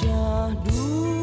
假如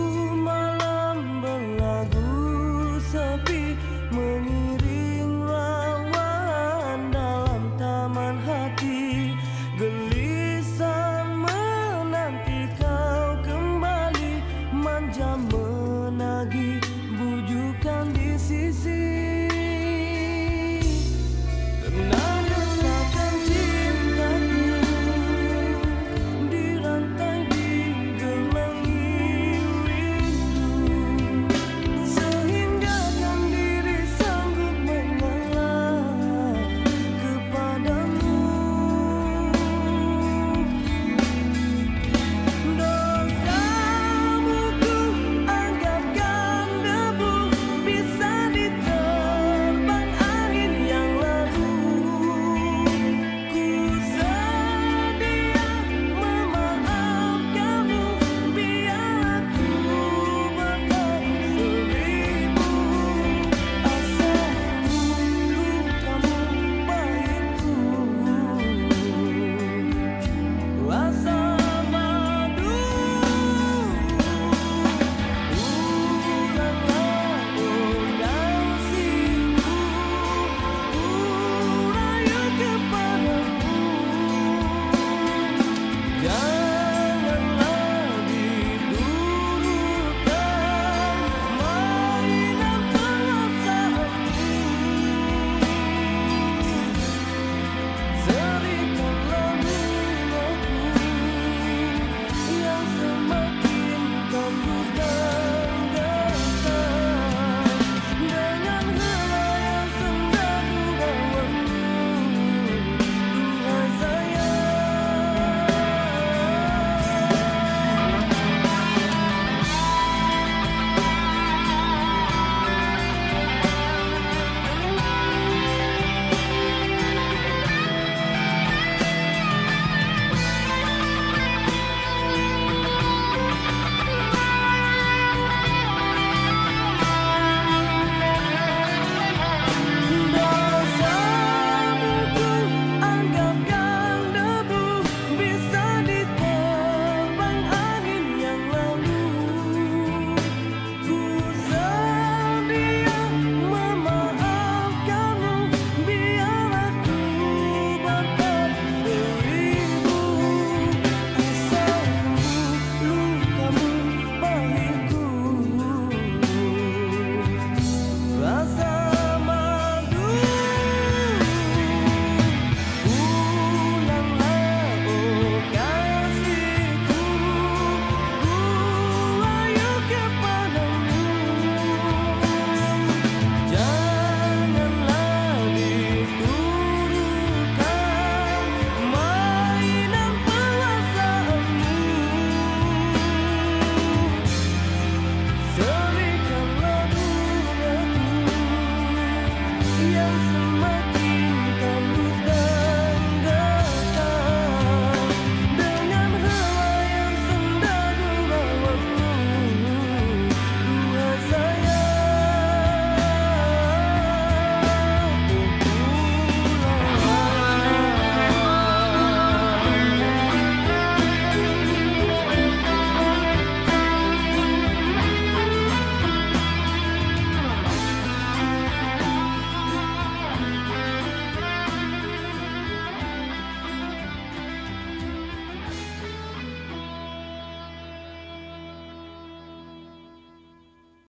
feels